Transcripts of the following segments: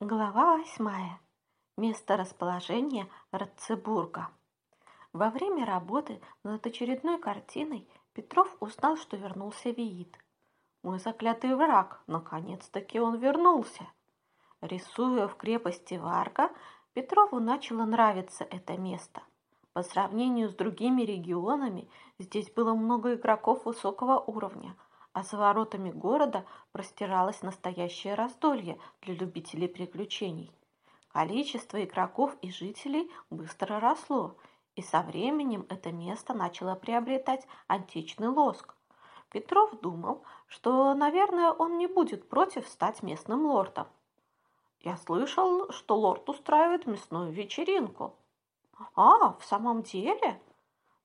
Глава восьмая. Место расположения Ратцебурга. Во время работы над очередной картиной Петров узнал, что вернулся Виит. Мой заклятый враг, наконец-таки он вернулся. Рисуя в крепости Варга, Петрову начало нравиться это место. По сравнению с другими регионами, здесь было много игроков высокого уровня – а за воротами города простиралось настоящее раздолье для любителей приключений. Количество игроков и жителей быстро росло, и со временем это место начало приобретать античный лоск. Петров думал, что, наверное, он не будет против стать местным лордом. Я слышал, что лорд устраивает мясную вечеринку. А, в самом деле?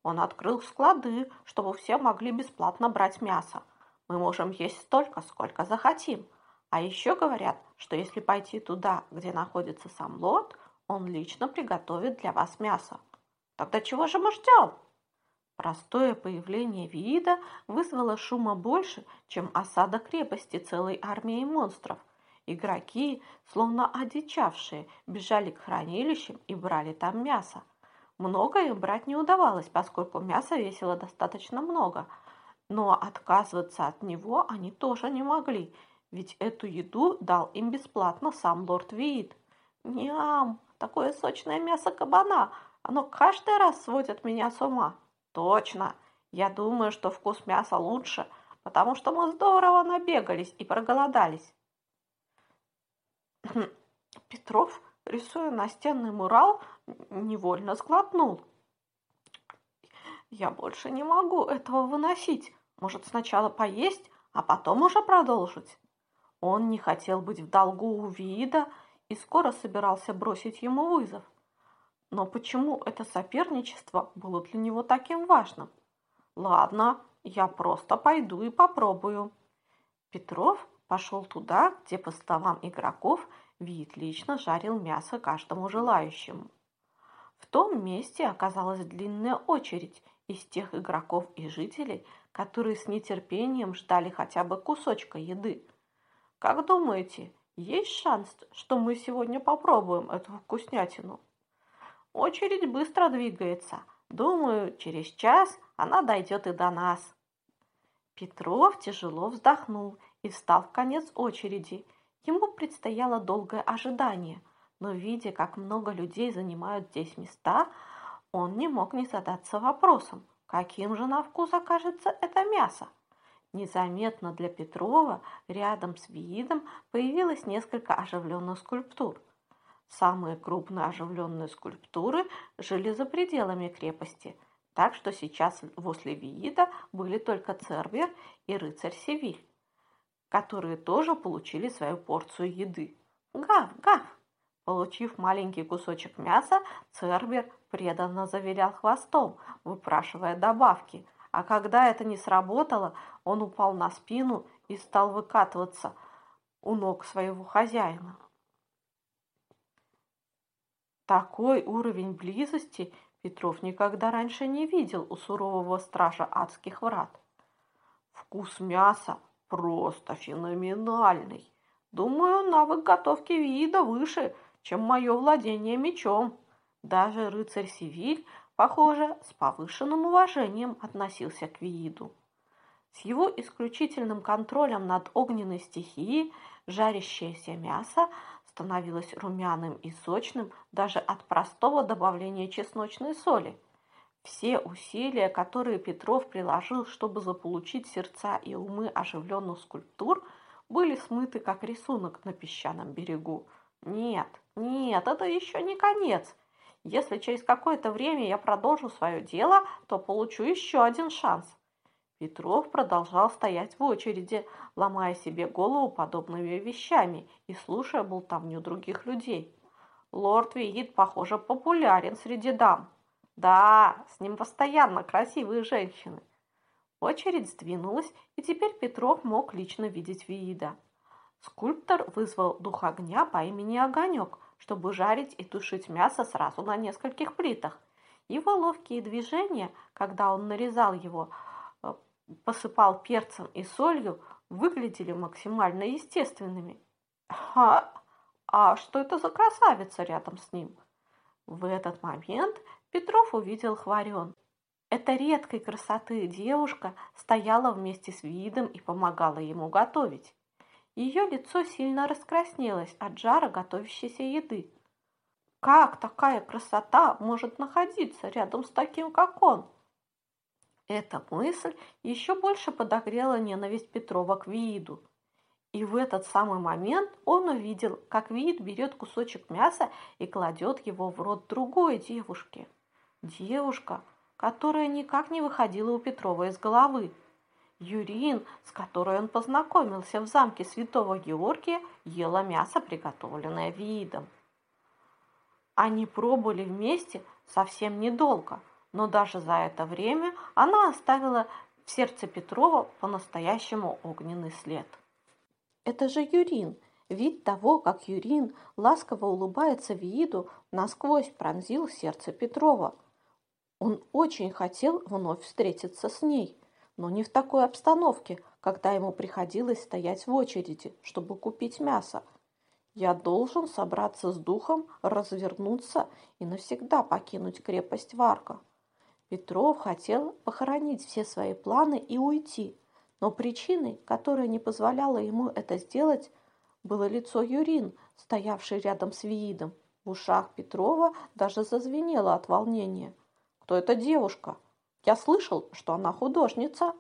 Он открыл склады, чтобы все могли бесплатно брать мясо. Мы можем есть столько, сколько захотим. А еще говорят, что если пойти туда, где находится сам лорд, он лично приготовит для вас мясо. Тогда чего же мы ждем? Простое появление вида вызвало шума больше, чем осада крепости целой армией монстров. Игроки, словно одичавшие, бежали к хранилищам и брали там мясо. Многое брать не удавалось, поскольку мяса весило достаточно много – но отказываться от него они тоже не могли, ведь эту еду дал им бесплатно сам лорд Виит. Ням, такое сочное мясо кабана, оно каждый раз сводит меня с ума. Точно, я думаю, что вкус мяса лучше, потому что мы здорово набегались и проголодались. Петров, рисуя настенный мурал, невольно сглотнул. Я больше не могу этого выносить. Может, сначала поесть, а потом уже продолжить? Он не хотел быть в долгу у вида и скоро собирался бросить ему вызов. Но почему это соперничество было для него таким важным? Ладно, я просто пойду и попробую. Петров пошел туда, где по столам игроков Вид лично жарил мясо каждому желающему. В том месте оказалась длинная очередь из тех игроков и жителей, которые с нетерпением ждали хотя бы кусочка еды. Как думаете, есть шанс, что мы сегодня попробуем эту вкуснятину? Очередь быстро двигается. Думаю, через час она дойдет и до нас. Петров тяжело вздохнул и встал в конец очереди. Ему предстояло долгое ожидание, но видя, как много людей занимают здесь места, он не мог не задаться вопросом, Каким же на вкус окажется это мясо? Незаметно для Петрова рядом с видом появилось несколько оживленных скульптур. Самые крупные оживленные скульптуры жили за пределами крепости, так что сейчас возле вида были только Цербер и рыцарь Севиль, которые тоже получили свою порцию еды. Гав, гав! Получив маленький кусочек мяса, Цербер преданно завилял хвостом, выпрашивая добавки, а когда это не сработало, он упал на спину и стал выкатываться у ног своего хозяина. Такой уровень близости Петров никогда раньше не видел у сурового стража адских врат. Вкус мяса просто феноменальный. Думаю, навык готовки вида выше, чем мое владение мечом. Даже рыцарь Севиль, похоже, с повышенным уважением относился к Вииду. С его исключительным контролем над огненной стихией жарящееся мясо становилось румяным и сочным даже от простого добавления чесночной соли. Все усилия, которые Петров приложил, чтобы заполучить сердца и умы оживленных скульптур, были смыты как рисунок на песчаном берегу. Нет, нет, это еще не конец. Если через какое-то время я продолжу свое дело, то получу еще один шанс. Петров продолжал стоять в очереди, ломая себе голову подобными вещами и слушая болтовню других людей. Лорд Виит, похоже, популярен среди дам. Да, с ним постоянно красивые женщины. Очередь сдвинулась, и теперь Петров мог лично видеть Виида. Скульптор вызвал дух огня по имени Огонек, чтобы жарить и тушить мясо сразу на нескольких плитах. Его ловкие движения, когда он нарезал его, э, посыпал перцем и солью, выглядели максимально естественными. А, А что это за красавица рядом с ним? В этот момент Петров увидел Хварен. Эта редкой красоты девушка стояла вместе с видом и помогала ему готовить. Ее лицо сильно раскраснелось от жара готовящейся еды. Как такая красота может находиться рядом с таким, как он? Эта мысль еще больше подогрела ненависть Петрова к Вииду. И в этот самый момент он увидел, как Виид берет кусочек мяса и кладет его в рот другой девушке. Девушка, которая никак не выходила у Петрова из головы. Юрин, с которой он познакомился в замке Святого Георгия, ела мясо, приготовленное Виидом. Они пробыли вместе совсем недолго, но даже за это время она оставила в сердце Петрова по-настоящему огненный след. Это же Юрин. Вид того, как Юрин ласково улыбается Вииду, насквозь пронзил сердце Петрова. Он очень хотел вновь встретиться с ней, но не в такой обстановке, когда ему приходилось стоять в очереди, чтобы купить мясо. Я должен собраться с духом, развернуться и навсегда покинуть крепость Варка. Петров хотел похоронить все свои планы и уйти, но причиной, которая не позволяла ему это сделать, было лицо Юрин, стоявшей рядом с Виидом. В ушах Петрова даже зазвенело от волнения. «Кто эта девушка? Я слышал, что она художница».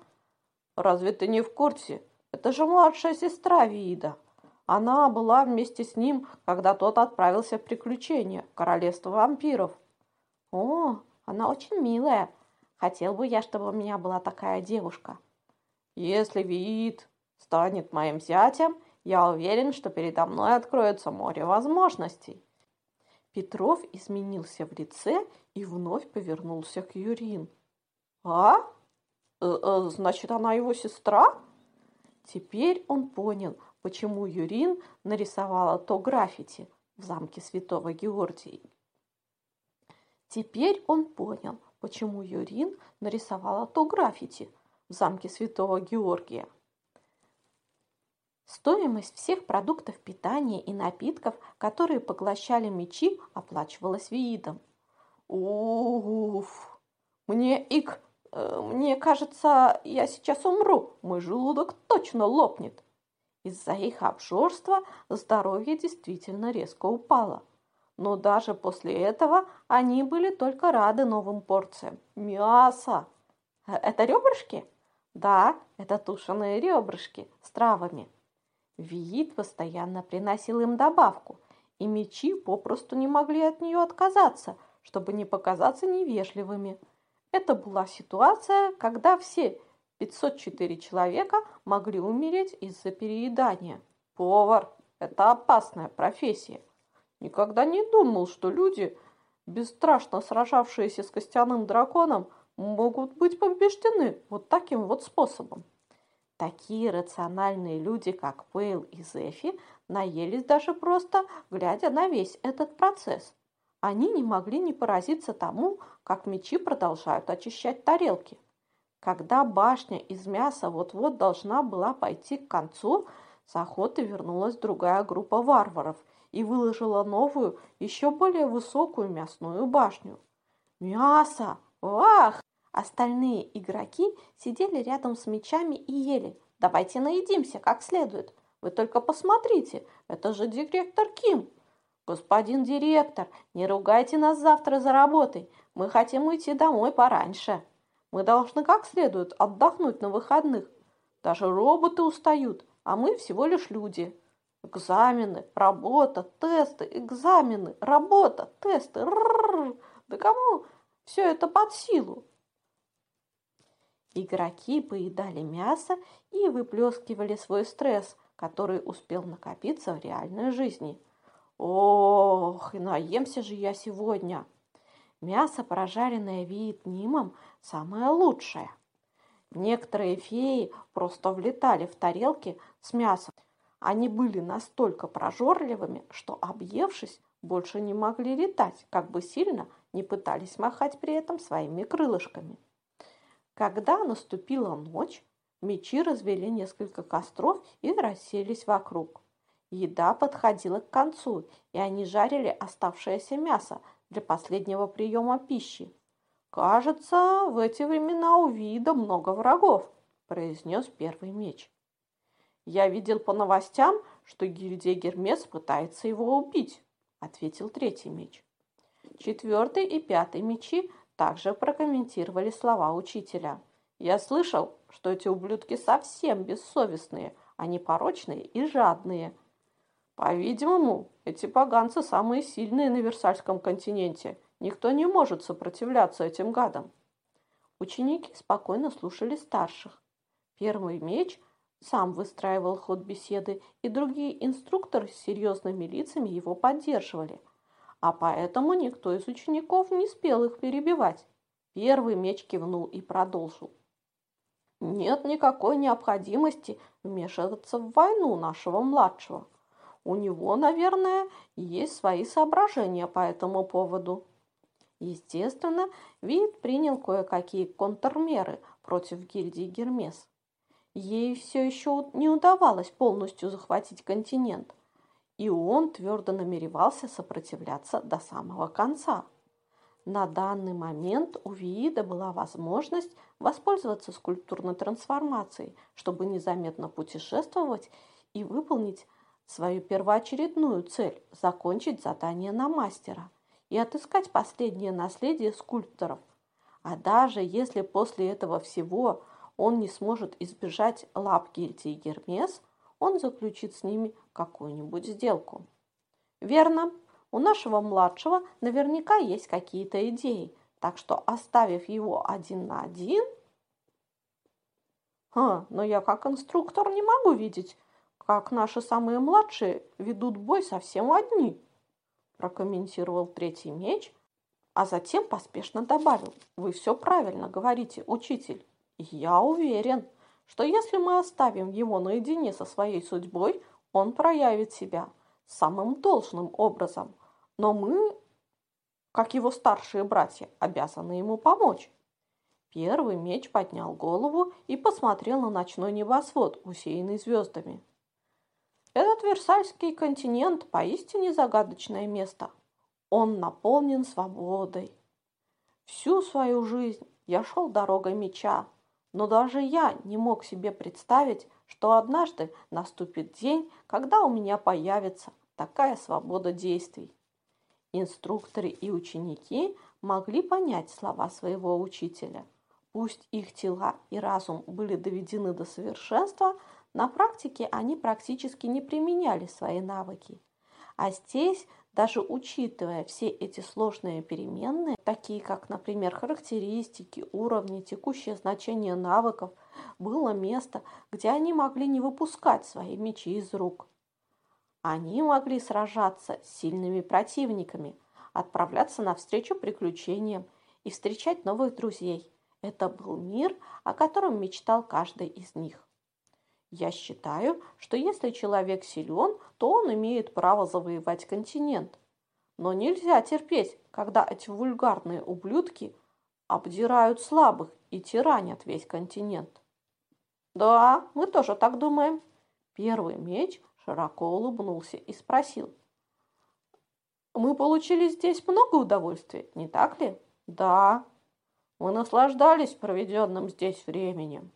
«Разве ты не в курсе? Это же младшая сестра Виида». Она была вместе с ним, когда тот отправился в приключения в королевство вампиров. О, она очень милая. Хотел бы я, чтобы у меня была такая девушка. Если Виит станет моим зятем, я уверен, что передо мной откроется море возможностей. Петров изменился в лице и вновь повернулся к Юрин. «А? Э -э, значит, она его сестра?» Теперь он понял, почему Юрин нарисовала то граффити в замке Святого Георгия. Теперь он понял, почему Юрин нарисовала то граффити – в замке Святого Георгия. Стоимость всех продуктов питания и напитков, которые поглощали мечи, оплачивалась Виидом. Уф! Мне ик, мне кажется, я сейчас умру. Мой желудок точно лопнет. Из-за их обжорства здоровье действительно резко упало. Но даже после этого они были только рады новым порциям. Мясо! Э, это ребрышки? Да, это тушеные ребрышки с травами. Виит постоянно приносил им добавку, и мечи попросту не могли от нее отказаться, чтобы не показаться невежливыми. Это была ситуация, когда все 504 человека могли умереть из-за переедания. Повар – это опасная профессия. Никогда не думал, что люди, бесстрашно сражавшиеся с костяным драконом – могут быть побеждены вот таким вот способом. Такие рациональные люди, как Пейл и Зефи, наелись даже просто, глядя на весь этот процесс. Они не могли не поразиться тому, как мечи продолжают очищать тарелки. Когда башня из мяса вот-вот должна была пойти к концу, с охоты вернулась другая группа варваров и выложила новую, еще более высокую мясную башню. «Мясо! Вах! Остальные игроки сидели рядом с мечами и ели. Давайте наедимся как следует. Вы только посмотрите, это же директор Ким. Господин директор, не ругайте нас завтра за работой. Мы хотим уйти домой пораньше. Мы должны как следует отдохнуть на выходных. Даже роботы устают, а мы всего лишь люди. Экзамены, работа, тесты, экзамены, работа, тесты. Р -р -р. Да кому все это под силу? Игроки поедали мясо и выплескивали свой стресс, который успел накопиться в реальной жизни. Ох, и наемся же я сегодня. Мясо, прожаренное виетнимом, самое лучшее. Некоторые феи просто влетали в тарелки с мясом. Они были настолько прожорливыми, что, объевшись, больше не могли летать, как бы сильно не пытались махать при этом своими крылышками. Когда наступила ночь, мечи развели несколько костров и расселись вокруг. Еда подходила к концу, и они жарили оставшееся мясо для последнего приема пищи. «Кажется, в эти времена у вида много врагов», – произнес первый меч. «Я видел по новостям, что гильдия Гермес пытается его убить», – ответил третий меч. Четвертый и пятый мечи также прокомментировали слова учителя. «Я слышал, что эти ублюдки совсем бессовестные, они порочные и жадные. По-видимому, эти поганцы самые сильные на Версальском континенте. Никто не может сопротивляться этим гадам». Ученики спокойно слушали старших. Первый меч сам выстраивал ход беседы, и другие инструкторы с серьезными лицами его поддерживали – а поэтому никто из учеников не спел их перебивать. Первый меч кивнул и продолжил. Нет никакой необходимости вмешиваться в войну нашего младшего. У него, наверное, есть свои соображения по этому поводу. Естественно, Вид принял кое-какие контрмеры против гильдии Гермес. Ей все еще не удавалось полностью захватить континент – и он твердо намеревался сопротивляться до самого конца. На данный момент у Виида была возможность воспользоваться скульптурной трансформацией, чтобы незаметно путешествовать и выполнить свою первоочередную цель – закончить задание на мастера и отыскать последнее наследие скульпторов. А даже если после этого всего он не сможет избежать лап гильдии Гермес – он заключит с ними какую-нибудь сделку. Верно, у нашего младшего наверняка есть какие-то идеи, так что оставив его один на один... Ха, но я как инструктор не могу видеть, как наши самые младшие ведут бой совсем одни, прокомментировал третий меч, а затем поспешно добавил. Вы все правильно говорите, учитель. Я уверен, что если мы оставим его наедине со своей судьбой, он проявит себя самым должным образом. Но мы, как его старшие братья, обязаны ему помочь. Первый меч поднял голову и посмотрел на ночной небосвод, усеянный звездами. Этот Версальский континент поистине загадочное место. Он наполнен свободой. Всю свою жизнь я шел дорогой меча, но даже я не мог себе представить, что однажды наступит день, когда у меня появится такая свобода действий. Инструкторы и ученики могли понять слова своего учителя. Пусть их тела и разум были доведены до совершенства, на практике они практически не применяли свои навыки. А здесь даже учитывая все эти сложные переменные, такие как, например, характеристики, уровни, текущее значение навыков, было место, где они могли не выпускать свои мечи из рук. Они могли сражаться с сильными противниками, отправляться навстречу приключениям и встречать новых друзей. Это был мир, о котором мечтал каждый из них. Я считаю, что если человек силен, то он имеет право завоевать континент. Но нельзя терпеть, когда эти вульгарные ублюдки обдирают слабых и тиранят весь континент. Да, мы тоже так думаем. Первый меч широко улыбнулся и спросил. Мы получили здесь много удовольствия, не так ли? Да. Мы наслаждались проведенным здесь временем.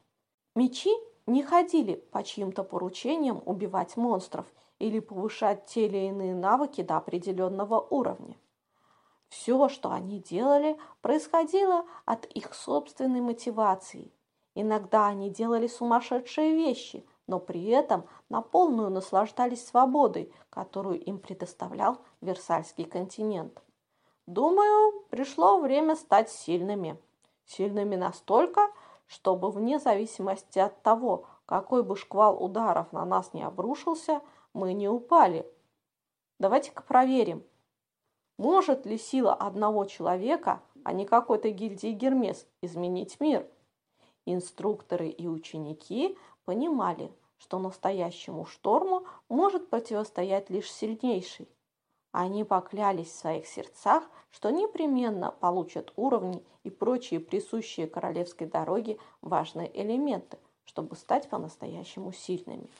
Мечи не ходили по чьим-то поручениям убивать монстров или повышать те или иные навыки до определенного уровня. Все, что они делали, происходило от их собственной мотивации. Иногда они делали сумасшедшие вещи, но при этом на полную наслаждались свободой, которую им предоставлял Версальский континент. Думаю, пришло время стать сильными. Сильными настолько, чтобы вне зависимости от того, какой бы шквал ударов на нас не обрушился, мы не упали. Давайте-ка проверим, может ли сила одного человека, а не какой-то гильдии Гермес, изменить мир. Инструкторы и ученики понимали, что настоящему шторму может противостоять лишь сильнейший. Они поклялись в своих сердцах, что непременно получат уровни и прочие присущие королевской дороге важные элементы, чтобы стать по-настоящему сильными.